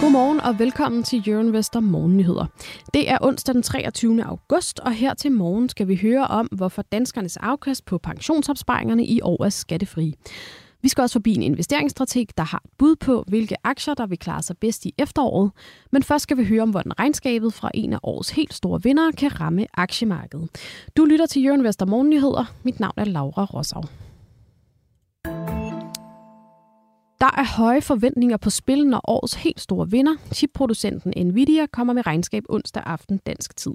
Godmorgen og velkommen til Jørgen Vester Morgennyheder. Det er onsdag den 23. august, og her til morgen skal vi høre om, hvorfor danskernes afkast på pensionsopsparingerne i år er skattefri. Vi skal også forbi en investeringsstrateg, der har et bud på, hvilke aktier, der vil klare sig bedst i efteråret. Men først skal vi høre om, hvordan regnskabet fra en af årets helt store vinder kan ramme aktiemarkedet. Du lytter til Jørgen Vester Morgennyheder. Mit navn er Laura Rosau. Der er høje forventninger på spil, når årets helt store vinder, chipproducenten Nvidia, kommer med regnskab onsdag aften dansk tid.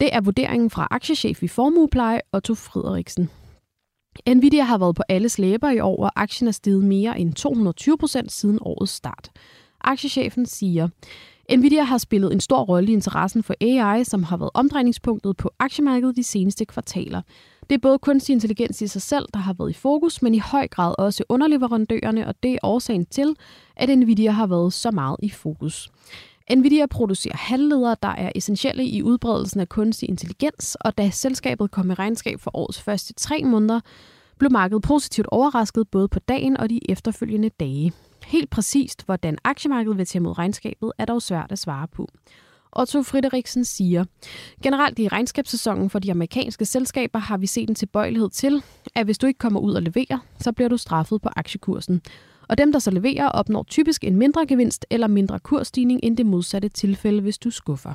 Det er vurderingen fra aktiechef i Formuepleje, Otto Frederiksen. Nvidia har været på alles læber i år, og aktien er steget mere end 220 procent siden årets start. Aktiechefen siger, Nvidia har spillet en stor rolle i interessen for AI, som har været omdrejningspunktet på aktiemarkedet de seneste kvartaler. Det er både kunstig intelligens i sig selv, der har været i fokus, men i høj grad også underleverandørerne, og det er årsagen til, at Nvidia har været så meget i fokus. Nvidia producerer halvledere, der er essentielle i udbredelsen af kunstig intelligens, og da selskabet kom i regnskab for årets første tre måneder, blev markedet positivt overrasket både på dagen og de efterfølgende dage. Helt præcist, hvordan aktiemarkedet vil tage mod regnskabet, er dog svært at svare på. Otto Frederiksen siger, generelt i regnskabssæsonen for de amerikanske selskaber har vi set en tilbøjelighed til, at hvis du ikke kommer ud og leverer, så bliver du straffet på aktiekursen. Og dem, der så leverer, opnår typisk en mindre gevinst eller mindre kursstigning end det modsatte tilfælde, hvis du skuffer.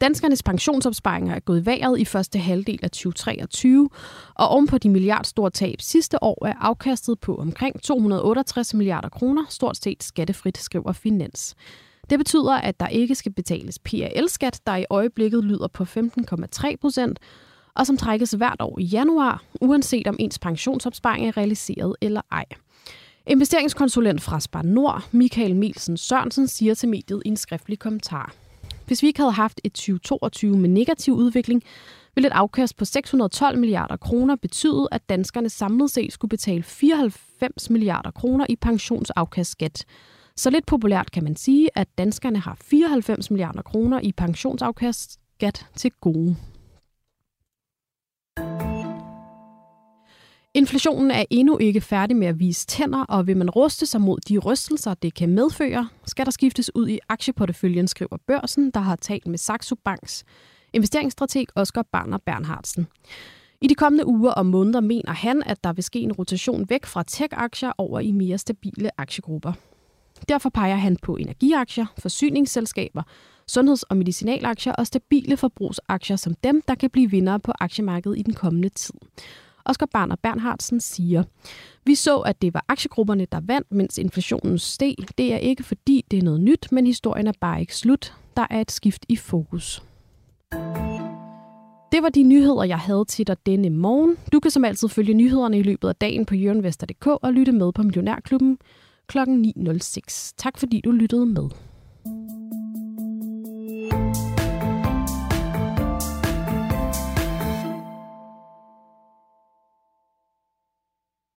Danskernes pensionsopsparinger er gået i vejret i første halvdel af 2023, og ovenpå de milliardstore tab sidste år er afkastet på omkring 268 milliarder kroner, stort set skattefrit, skriver Finans. Det betyder, at der ikke skal betales PAL-skat, der i øjeblikket lyder på 15,3 procent, og som trækkes hvert år i januar, uanset om ens pensionsopsparing er realiseret eller ej. Investeringskonsulent fra Spar Nord, Michael Mielsen Sørensen, siger til mediet i en skriftlig kommentar. Hvis vi ikke havde haft et 2022 med negativ udvikling, ville et afkast på 612 milliarder kroner betyde, at danskerne samlet set skulle betale 94 milliarder kroner i pensionsafkastskat. Så lidt populært kan man sige, at danskerne har 94 milliarder kroner i pensionsafkast skat til gode. Inflationen er endnu ikke færdig med at vise tænder, og vil man ruste sig mod de rystelser, det kan medføre, skal der skiftes ud i aktieporteføljen, skriver børsen, der har talt med Saxo Banks investeringsstrateg Oscar Barner Bernhardsen. I de kommende uger og måneder mener han, at der vil ske en rotation væk fra tech-aktier over i mere stabile aktiegrupper. Derfor peger han på energiaktier, forsyningsselskaber, sundheds- og medicinalaktier og stabile forbrugsaktier som dem, der kan blive vindere på aktiemarkedet i den kommende tid. Oscar Barner Bernhardsen siger, vi så, at det var aktiegrupperne, der vandt, mens inflationen steg. Det er ikke fordi, det er noget nyt, men historien er bare ikke slut. Der er et skift i fokus. Det var de nyheder, jeg havde til dig denne morgen. Du kan som altid følge nyhederne i løbet af dagen på jørgenvester.dk og lytte med på Millionærklubben kl. 9.06. Tak fordi du lyttede med.